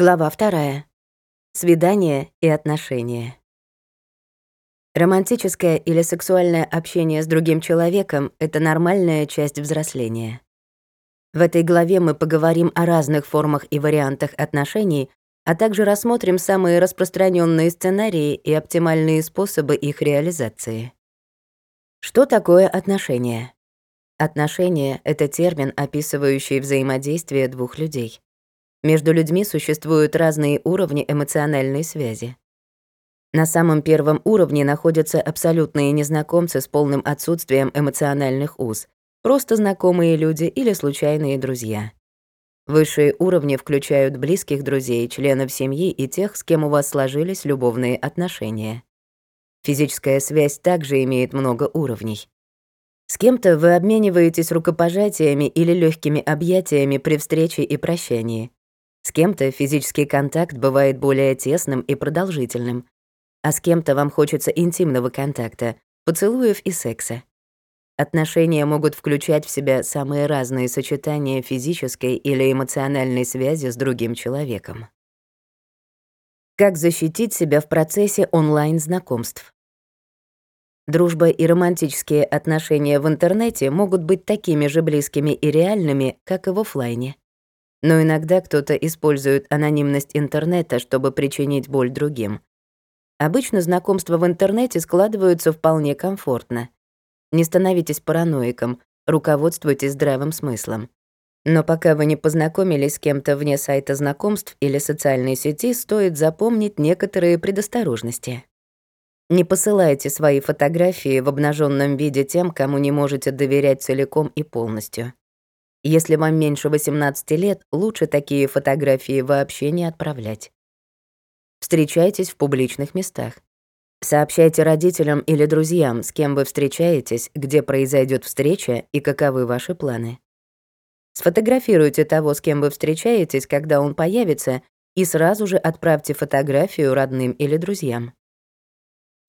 Глава вторая. Свидание и отношения. Романтическое или сексуальное общение с другим человеком — это нормальная часть взросления. В этой главе мы поговорим о разных формах и вариантах отношений, а также рассмотрим самые распространенные сценарии и оптимальные способы их реализации. Что такое отношения? Отношения — это термин, описывающий взаимодействие двух людей. Между людьми существуют разные уровни эмоциональной связи. На самом первом уровне находятся абсолютные незнакомцы с полным отсутствием эмоциональных уз, просто знакомые люди или случайные друзья. Высшие уровни включают близких друзей, членов семьи и тех, с кем у вас сложились любовные отношения. Физическая связь также имеет много уровней. С кем-то вы обмениваетесь рукопожатиями или легкими объятиями при встрече и прощании. С кем-то физический контакт бывает более тесным и продолжительным, а с кем-то вам хочется интимного контакта, поцелуев и секса. Отношения могут включать в себя самые разные сочетания физической или эмоциональной связи с другим человеком. Как защитить себя в процессе онлайн-знакомств? Дружба и романтические отношения в интернете могут быть такими же близкими и реальными, как и в офлайне. Но иногда кто-то использует анонимность интернета, чтобы причинить боль другим. Обычно знакомства в интернете складываются вполне комфортно. Не становитесь параноиком, руководствуйтесь здравым смыслом. Но пока вы не познакомились с кем-то вне сайта знакомств или социальной сети, стоит запомнить некоторые предосторожности. Не посылайте свои фотографии в обнаженном виде тем, кому не можете доверять целиком и полностью. Если вам меньше 18 лет, лучше такие фотографии вообще не отправлять. Встречайтесь в публичных местах. Сообщайте родителям или друзьям, с кем вы встречаетесь, где произойдет встреча и каковы ваши планы. Сфотографируйте того, с кем вы встречаетесь, когда он появится, и сразу же отправьте фотографию родным или друзьям.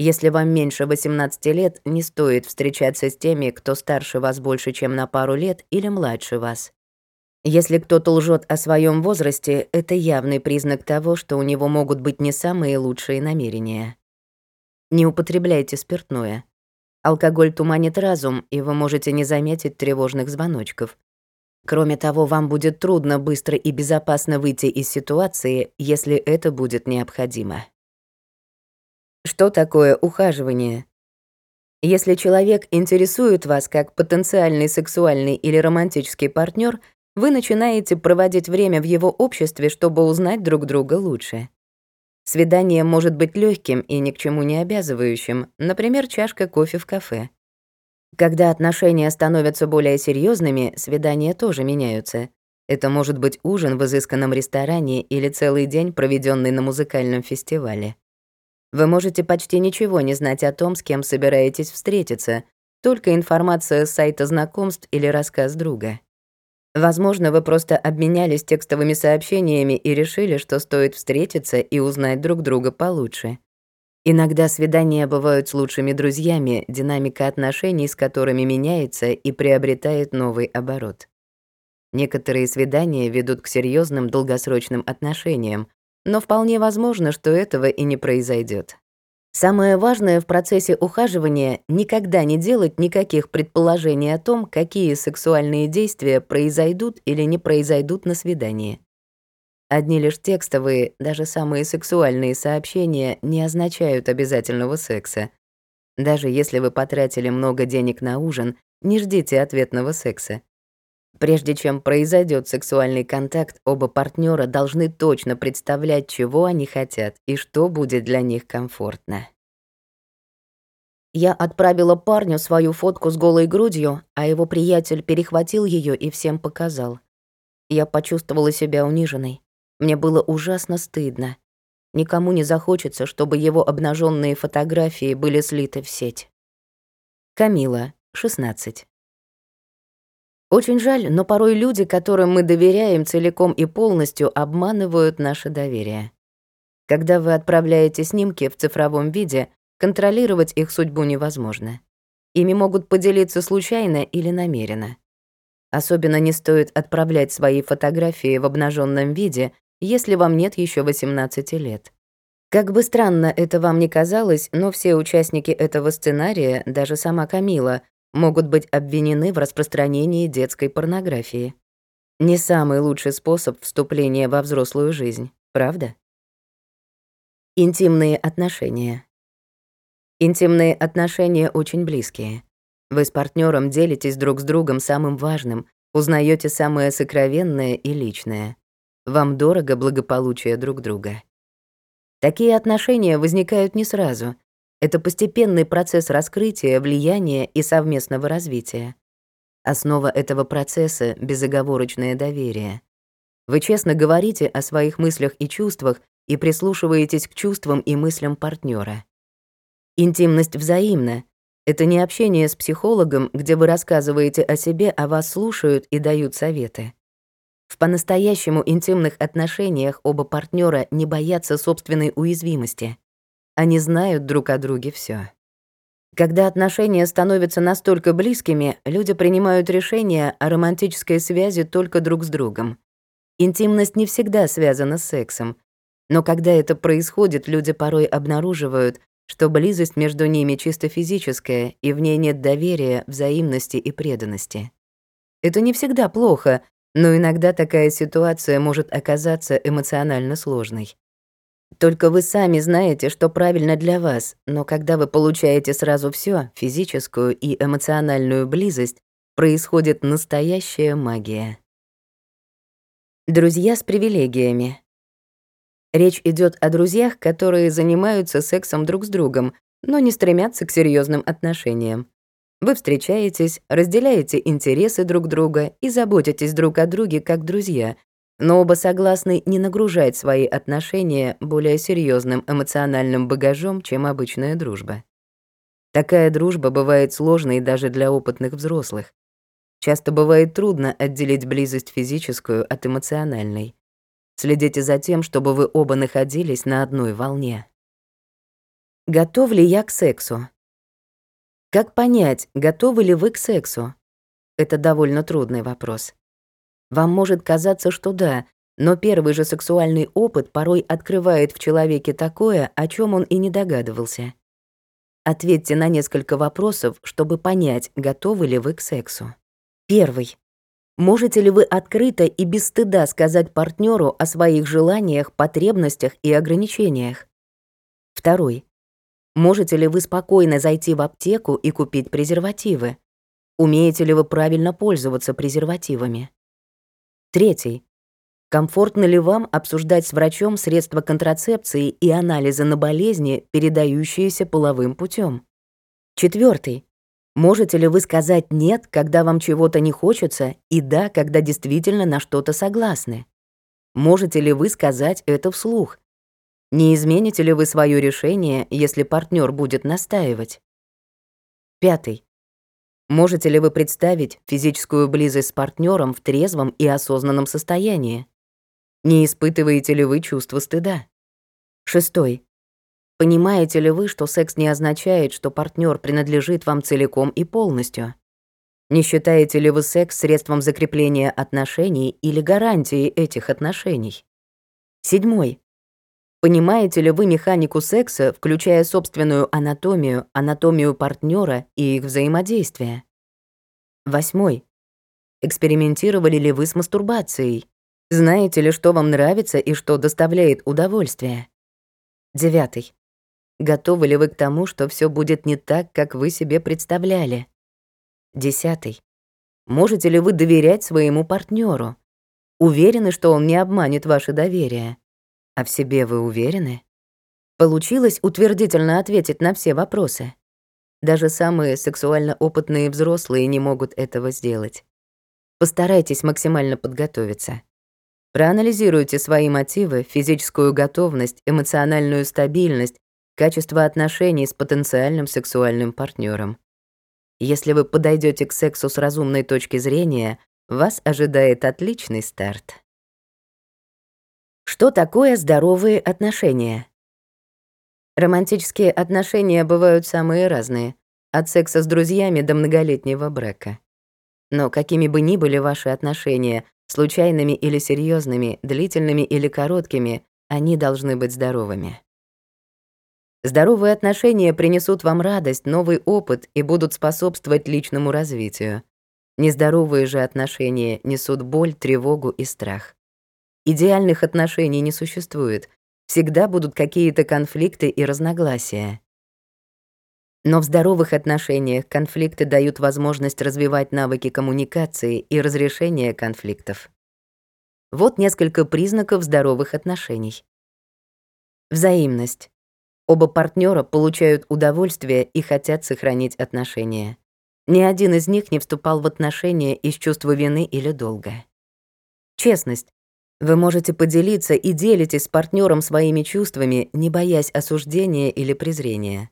Если вам меньше 18 лет, не стоит встречаться с теми, кто старше вас больше, чем на пару лет или младше вас. Если кто-то лжет о своем возрасте, это явный признак того, что у него могут быть не самые лучшие намерения. Не употребляйте спиртное. Алкоголь туманит разум, и вы можете не заметить тревожных звоночков. Кроме того, вам будет трудно быстро и безопасно выйти из ситуации, если это будет необходимо. Что такое ухаживание? Если человек интересует вас как потенциальный сексуальный или романтический партнер, вы начинаете проводить время в его обществе, чтобы узнать друг друга лучше. Свидание может быть легким и ни к чему не обязывающим, например, чашка кофе в кафе. Когда отношения становятся более серьезными, свидания тоже меняются. Это может быть ужин в изысканном ресторане или целый день, проведенный на музыкальном фестивале. Вы можете почти ничего не знать о том, с кем собираетесь встретиться, только информация с сайта знакомств или рассказ друга. Возможно, вы просто обменялись текстовыми сообщениями и решили, что стоит встретиться и узнать друг друга получше. Иногда свидания бывают с лучшими друзьями, динамика отношений с которыми меняется и приобретает новый оборот. Некоторые свидания ведут к серьезным долгосрочным отношениям, но вполне возможно, что этого и не произойдет. Самое важное в процессе ухаживания — никогда не делать никаких предположений о том, какие сексуальные действия произойдут или не произойдут на свидании. Одни лишь текстовые, даже самые сексуальные сообщения не означают обязательного секса. Даже если вы потратили много денег на ужин, не ждите ответного секса. Прежде чем произойдет сексуальный контакт, оба партнера должны точно представлять, чего они хотят и что будет для них комфортно. Я отправила парню свою фотку с голой грудью, а его приятель перехватил ее и всем показал. Я почувствовала себя униженной. Мне было ужасно стыдно. Никому не захочется, чтобы его обнаженные фотографии были слиты в сеть. Камила, 16. Очень жаль, но порой люди, которым мы доверяем целиком и полностью, обманывают наше доверие. Когда вы отправляете снимки в цифровом виде, контролировать их судьбу невозможно. Ими могут поделиться случайно или намеренно. Особенно не стоит отправлять свои фотографии в обнаженном виде, если вам нет еще 18 лет. Как бы странно это вам ни казалось, но все участники этого сценария, даже сама Камила, могут быть обвинены в распространении детской порнографии. Не самый лучший способ вступления во взрослую жизнь, правда? Интимные отношения. Интимные отношения очень близкие. Вы с партнером делитесь друг с другом самым важным, узнаете самое сокровенное и личное. Вам дорого благополучие друг друга. Такие отношения возникают не сразу. Это постепенный процесс раскрытия, влияния и совместного развития. Основа этого процесса — безоговорочное доверие. Вы честно говорите о своих мыслях и чувствах и прислушиваетесь к чувствам и мыслям партнера. Интимность взаимна. Это не общение с психологом, где вы рассказываете о себе, а вас слушают и дают советы. В по-настоящему интимных отношениях оба партнера не боятся собственной уязвимости. Они знают друг о друге все. Когда отношения становятся настолько близкими, люди принимают решение о романтической связи только друг с другом. Интимность не всегда связана с сексом, но когда это происходит, люди порой обнаруживают, что близость между ними чисто физическая, и в ней нет доверия, взаимности и преданности. Это не всегда плохо, но иногда такая ситуация может оказаться эмоционально сложной. Только вы сами знаете, что правильно для вас, но когда вы получаете сразу все, физическую и эмоциональную близость, происходит настоящая магия. Друзья с привилегиями. Речь идет о друзьях, которые занимаются сексом друг с другом, но не стремятся к серьезным отношениям. Вы встречаетесь, разделяете интересы друг друга и заботитесь друг о друге как друзья, но оба согласны не нагружать свои отношения более серьезным эмоциональным багажом, чем обычная дружба. Такая дружба бывает сложной даже для опытных взрослых. Часто бывает трудно отделить близость физическую от эмоциональной. Следите за тем, чтобы вы оба находились на одной волне. Готов ли я к сексу? Как понять, готовы ли вы к сексу? Это довольно трудный вопрос. Вам может казаться, что да, но первый же сексуальный опыт порой открывает в человеке такое, о чем он и не догадывался. Ответьте на несколько вопросов, чтобы понять, готовы ли вы к сексу. Первый. Можете ли вы открыто и без стыда сказать партнеру о своих желаниях, потребностях и ограничениях? Второй. Можете ли вы спокойно зайти в аптеку и купить презервативы? Умеете ли вы правильно пользоваться презервативами? Третий. Комфортно ли вам обсуждать с врачом средства контрацепции и анализы на болезни, передающиеся половым путем? Четвертый. Можете ли вы сказать «нет», когда вам чего-то не хочется, и «да», когда действительно на что-то согласны? Можете ли вы сказать это вслух? Не измените ли вы свое решение, если партнер будет настаивать? Пятый. Можете ли вы представить физическую близость с партнером в трезвом и осознанном состоянии? Не испытываете ли вы чувство стыда? Шестой. Понимаете ли вы, что секс не означает, что партнер принадлежит вам целиком и полностью? Не считаете ли вы секс средством закрепления отношений или гарантией этих отношений? Седьмой. Понимаете ли вы механику секса, включая собственную анатомию, анатомию партнера и их взаимодействие? Восьмой. Экспериментировали ли вы с мастурбацией? Знаете ли, что вам нравится и что доставляет удовольствие? Девятый. Готовы ли вы к тому, что все будет не так, как вы себе представляли? Десятый. Можете ли вы доверять своему партнеру? Уверены, что он не обманет ваше доверие? А в себе вы уверены? Получилось утвердительно ответить на все вопросы. Даже самые сексуально опытные взрослые не могут этого сделать. Постарайтесь максимально подготовиться. Проанализируйте свои мотивы, физическую готовность, эмоциональную стабильность, качество отношений с потенциальным сексуальным партнером. Если вы подойдете к сексу с разумной точки зрения, вас ожидает отличный старт. Что такое здоровые отношения? Романтические отношения бывают самые разные, от секса с друзьями до многолетнего брака. Но какими бы ни были ваши отношения, Случайными или серьезными, длительными или короткими, они должны быть здоровыми. Здоровые отношения принесут вам радость, новый опыт и будут способствовать личному развитию. Нездоровые же отношения несут боль, тревогу и страх. Идеальных отношений не существует. Всегда будут какие-то конфликты и разногласия. Но в здоровых отношениях конфликты дают возможность развивать навыки коммуникации и разрешения конфликтов. Вот несколько признаков здоровых отношений. Взаимность. Оба партнера получают удовольствие и хотят сохранить отношения. Ни один из них не вступал в отношения из чувства вины или долга. Честность. Вы можете поделиться и делитесь с партнером своими чувствами, не боясь осуждения или презрения.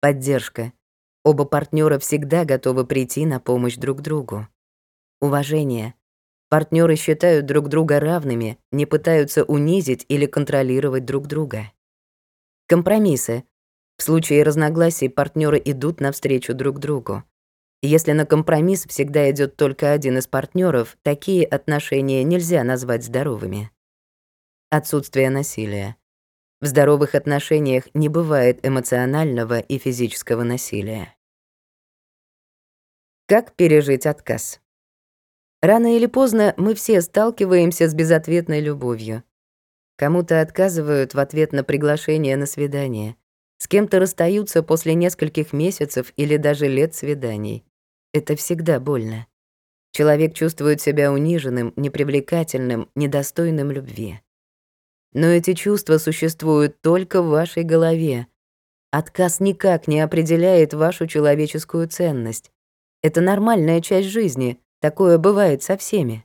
Поддержка. Оба партнера всегда готовы прийти на помощь друг другу. Уважение. Партнеры считают друг друга равными, не пытаются унизить или контролировать друг друга. Компромиссы. В случае разногласий партнеры идут навстречу друг другу. Если на компромисс всегда идет только один из партнеров, такие отношения нельзя назвать здоровыми. Отсутствие насилия. В здоровых отношениях не бывает эмоционального и физического насилия. Как пережить отказ? Рано или поздно мы все сталкиваемся с безответной любовью. Кому-то отказывают в ответ на приглашение на свидание. С кем-то расстаются после нескольких месяцев или даже лет свиданий. Это всегда больно. Человек чувствует себя униженным, непривлекательным, недостойным любви. Но эти чувства существуют только в вашей голове. Отказ никак не определяет вашу человеческую ценность. Это нормальная часть жизни, такое бывает со всеми.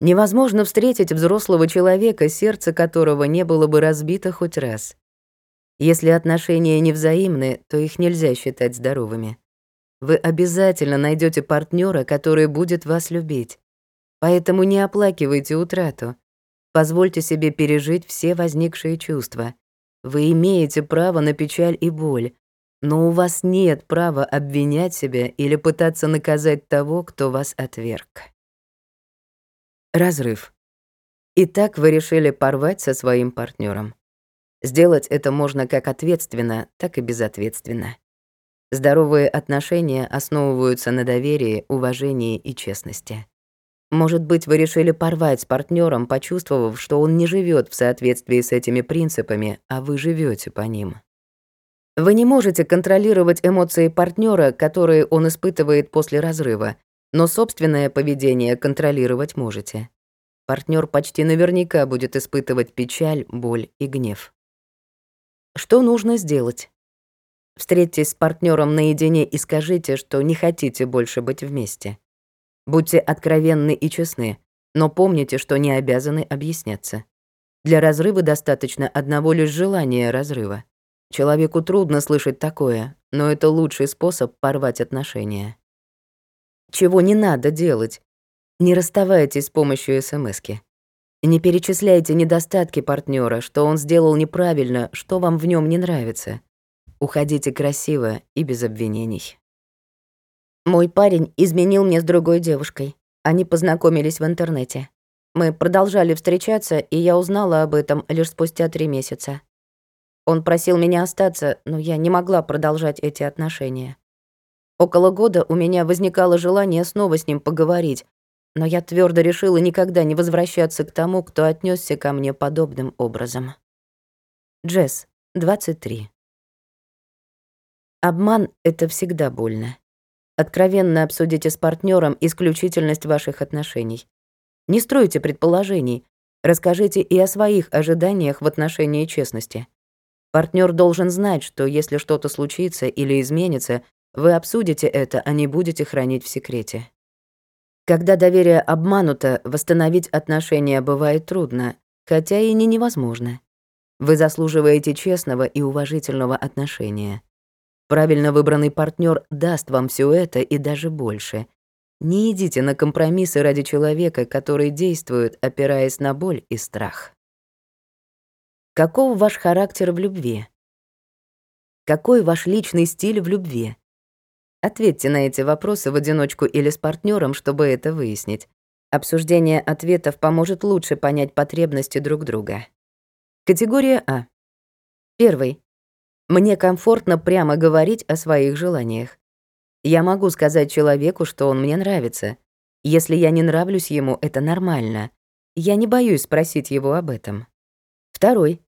Невозможно встретить взрослого человека, сердце которого не было бы разбито хоть раз. Если отношения невзаимны, то их нельзя считать здоровыми. Вы обязательно найдете партнера, который будет вас любить. Поэтому не оплакивайте утрату. Позвольте себе пережить все возникшие чувства. Вы имеете право на печаль и боль, но у вас нет права обвинять себя или пытаться наказать того, кто вас отверг. Разрыв. Итак, вы решили порвать со своим партнером. Сделать это можно как ответственно, так и безответственно. Здоровые отношения основываются на доверии, уважении и честности. Может быть, вы решили порвать с партнером, почувствовав, что он не живет в соответствии с этими принципами, а вы живете по ним. Вы не можете контролировать эмоции партнера, которые он испытывает после разрыва, но собственное поведение контролировать можете. Партнер почти наверняка будет испытывать печаль, боль и гнев. Что нужно сделать? Встретьтесь с партнером наедине и скажите, что не хотите больше быть вместе. Будьте откровенны и честны, но помните, что не обязаны объясняться. Для разрыва достаточно одного лишь желания разрыва. Человеку трудно слышать такое, но это лучший способ порвать отношения. Чего не надо делать? Не расставайтесь с помощью СМСки. Не перечисляйте недостатки партнера, что он сделал неправильно, что вам в нем не нравится. Уходите красиво и без обвинений. Мой парень изменил мне с другой девушкой. Они познакомились в интернете. Мы продолжали встречаться, и я узнала об этом лишь спустя три месяца. Он просил меня остаться, но я не могла продолжать эти отношения. Около года у меня возникало желание снова с ним поговорить, но я твердо решила никогда не возвращаться к тому, кто отнесся ко мне подобным образом. Джесс, 23. Обман — это всегда больно. Откровенно обсудите с партнером исключительность ваших отношений. Не стройте предположений. Расскажите и о своих ожиданиях в отношении честности. Партнер должен знать, что если что-то случится или изменится, вы обсудите это, а не будете хранить в секрете. Когда доверие обмануто, восстановить отношения бывает трудно, хотя и не невозможно. Вы заслуживаете честного и уважительного отношения. Правильно выбранный партнер даст вам все это и даже больше. Не идите на компромиссы ради человека, который действует, опираясь на боль и страх. Каков ваш характер в любви? Какой ваш личный стиль в любви? Ответьте на эти вопросы в одиночку или с партнером, чтобы это выяснить. Обсуждение ответов поможет лучше понять потребности друг друга. Категория А. Первый. Мне комфортно прямо говорить о своих желаниях. Я могу сказать человеку, что он мне нравится. Если я не нравлюсь ему, это нормально. Я не боюсь спросить его об этом. Второй.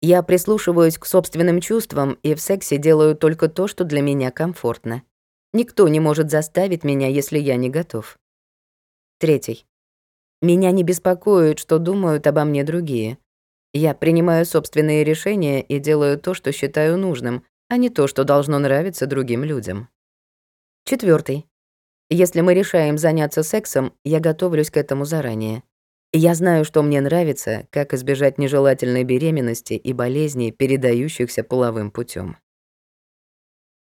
Я прислушиваюсь к собственным чувствам и в сексе делаю только то, что для меня комфортно. Никто не может заставить меня, если я не готов. Третий. Меня не беспокоит, что думают обо мне другие. Я принимаю собственные решения и делаю то, что считаю нужным, а не то, что должно нравиться другим людям. Четвертый. Если мы решаем заняться сексом, я готовлюсь к этому заранее. Я знаю, что мне нравится, как избежать нежелательной беременности и болезней, передающихся половым путем.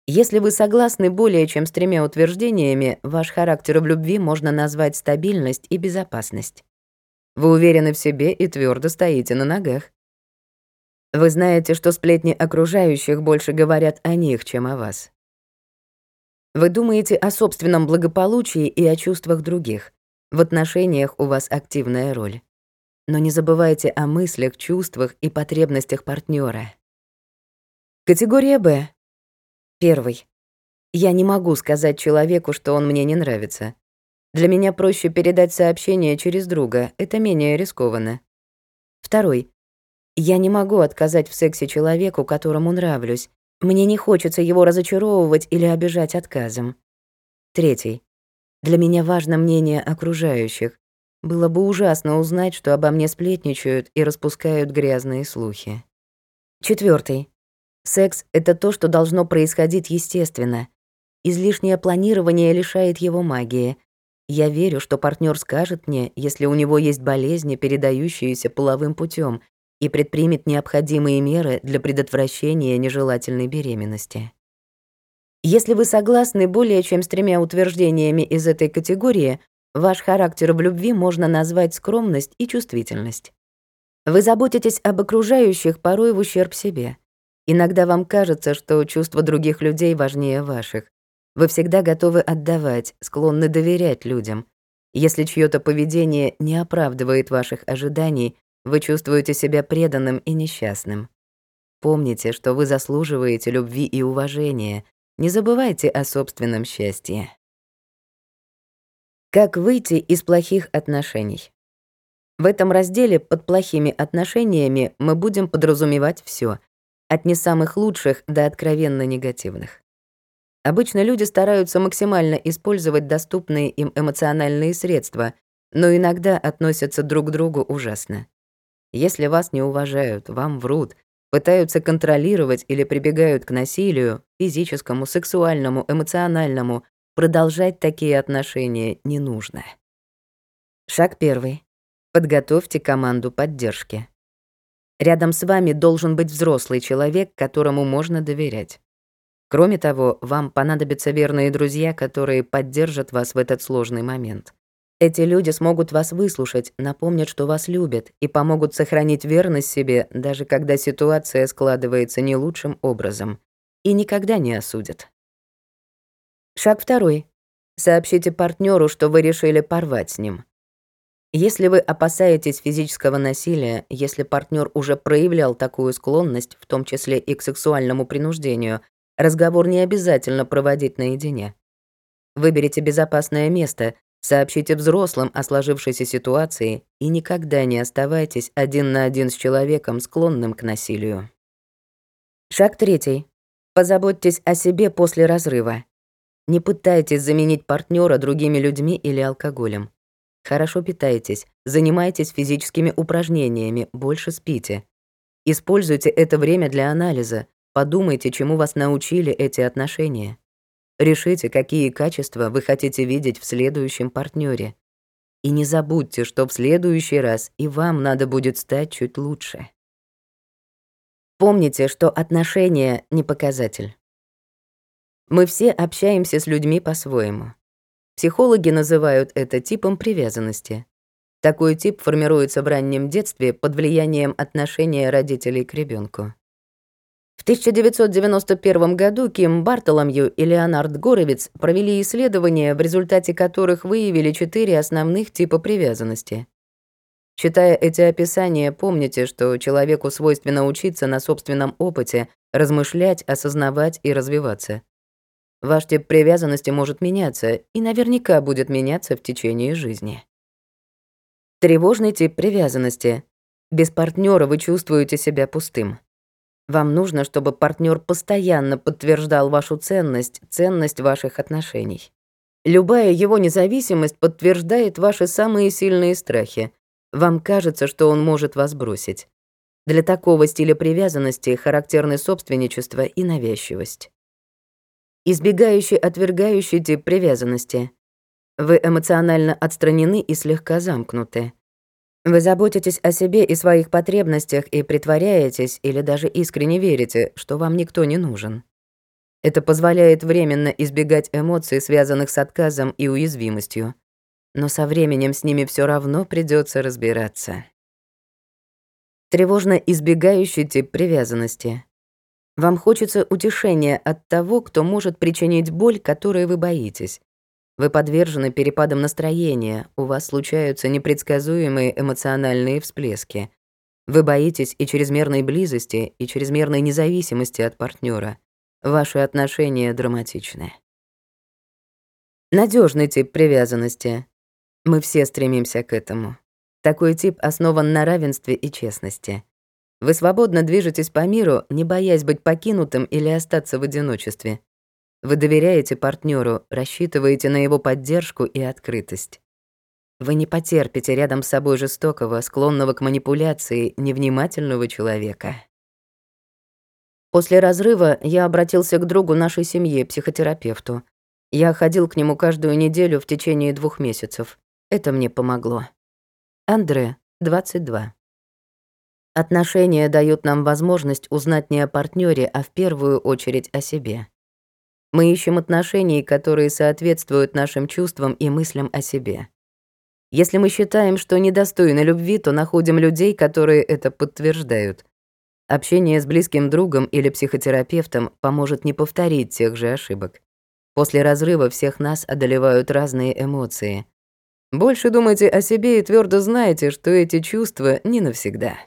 Если вы согласны более чем с тремя утверждениями, ваш характер в любви можно назвать стабильность и безопасность. Вы уверены в себе и твердо стоите на ногах. Вы знаете, что сплетни окружающих больше говорят о них, чем о вас. Вы думаете о собственном благополучии и о чувствах других. В отношениях у вас активная роль. Но не забывайте о мыслях, чувствах и потребностях партнера. Категория Б Первый. Я не могу сказать человеку, что он мне не нравится. Для меня проще передать сообщение через друга, это менее рискованно. Второй. Я не могу отказать в сексе человеку, которому нравлюсь. Мне не хочется его разочаровывать или обижать отказом. Третий. Для меня важно мнение окружающих. Было бы ужасно узнать, что обо мне сплетничают и распускают грязные слухи. Четвертый. Секс — это то, что должно происходить естественно. Излишнее планирование лишает его магии. Я верю, что партнер скажет мне, если у него есть болезни, передающиеся половым путем, и предпримет необходимые меры для предотвращения нежелательной беременности. Если вы согласны более чем с тремя утверждениями из этой категории, ваш характер в любви можно назвать скромность и чувствительность. Вы заботитесь об окружающих порой в ущерб себе. Иногда вам кажется, что чувства других людей важнее ваших. Вы всегда готовы отдавать, склонны доверять людям. Если чьё-то поведение не оправдывает ваших ожиданий, вы чувствуете себя преданным и несчастным. Помните, что вы заслуживаете любви и уважения. Не забывайте о собственном счастье. Как выйти из плохих отношений? В этом разделе под плохими отношениями мы будем подразумевать всё, от не самых лучших до откровенно негативных. Обычно люди стараются максимально использовать доступные им эмоциональные средства, но иногда относятся друг к другу ужасно. Если вас не уважают, вам врут, пытаются контролировать или прибегают к насилию, физическому, сексуальному, эмоциональному, продолжать такие отношения не нужно. Шаг первый. Подготовьте команду поддержки. Рядом с вами должен быть взрослый человек, которому можно доверять. Кроме того, вам понадобятся верные друзья, которые поддержат вас в этот сложный момент. Эти люди смогут вас выслушать, напомнят, что вас любят, и помогут сохранить верность себе, даже когда ситуация складывается не лучшим образом, и никогда не осудят. Шаг второй. Сообщите партнеру, что вы решили порвать с ним. Если вы опасаетесь физического насилия, если партнер уже проявлял такую склонность, в том числе и к сексуальному принуждению, разговор не обязательно проводить наедине. Выберите безопасное место, сообщите взрослым о сложившейся ситуации и никогда не оставайтесь один на один с человеком, склонным к насилию. Шаг третий. Позаботьтесь о себе после разрыва. Не пытайтесь заменить партнера другими людьми или алкоголем. Хорошо питайтесь, занимайтесь физическими упражнениями, больше спите. Используйте это время для анализа. Подумайте, чему вас научили эти отношения. Решите, какие качества вы хотите видеть в следующем партнере. И не забудьте, что в следующий раз и вам надо будет стать чуть лучше. Помните, что отношения — не показатель. Мы все общаемся с людьми по-своему. Психологи называют это типом привязанности. Такой тип формируется в раннем детстве под влиянием отношения родителей к ребенку. В 1991 году Ким Бартоломью и Леонард Горовиц провели исследования, в результате которых выявили четыре основных типа привязанности. Читая эти описания, помните, что человеку свойственно учиться на собственном опыте, размышлять, осознавать и развиваться. Ваш тип привязанности может меняться и наверняка будет меняться в течение жизни. Тревожный тип привязанности. Без партнера вы чувствуете себя пустым. Вам нужно, чтобы партнер постоянно подтверждал вашу ценность, ценность ваших отношений. Любая его независимость подтверждает ваши самые сильные страхи. Вам кажется, что он может вас бросить. Для такого стиля привязанности характерны собственничество и навязчивость. Избегающий, отвергающий тип привязанности. Вы эмоционально отстранены и слегка замкнуты. Вы заботитесь о себе и своих потребностях и притворяетесь или даже искренне верите, что вам никто не нужен. Это позволяет временно избегать эмоций, связанных с отказом и уязвимостью. Но со временем с ними все равно придется разбираться. Тревожно избегающий тип привязанности. Вам хочется утешения от того, кто может причинить боль, которой вы боитесь. Вы подвержены перепадам настроения, у вас случаются непредсказуемые эмоциональные всплески. Вы боитесь и чрезмерной близости, и чрезмерной независимости от партнера. Ваши отношения драматичны. Надежный тип привязанности. Мы все стремимся к этому. Такой тип основан на равенстве и честности. Вы свободно движетесь по миру, не боясь быть покинутым или остаться в одиночестве. Вы доверяете партнеру, рассчитываете на его поддержку и открытость. Вы не потерпите рядом с собой жестокого, склонного к манипуляции, невнимательного человека. После разрыва я обратился к другу нашей семьи, психотерапевту. Я ходил к нему каждую неделю в течение двух месяцев. Это мне помогло. Андре, 22. Отношения дают нам возможность узнать не о партнере, а в первую очередь о себе. Мы ищем отношений, которые соответствуют нашим чувствам и мыслям о себе. Если мы считаем, что недостойны любви, то находим людей, которые это подтверждают. Общение с близким другом или психотерапевтом поможет не повторить тех же ошибок. После разрыва всех нас одолевают разные эмоции. Больше думайте о себе и твердо знаете, что эти чувства не навсегда.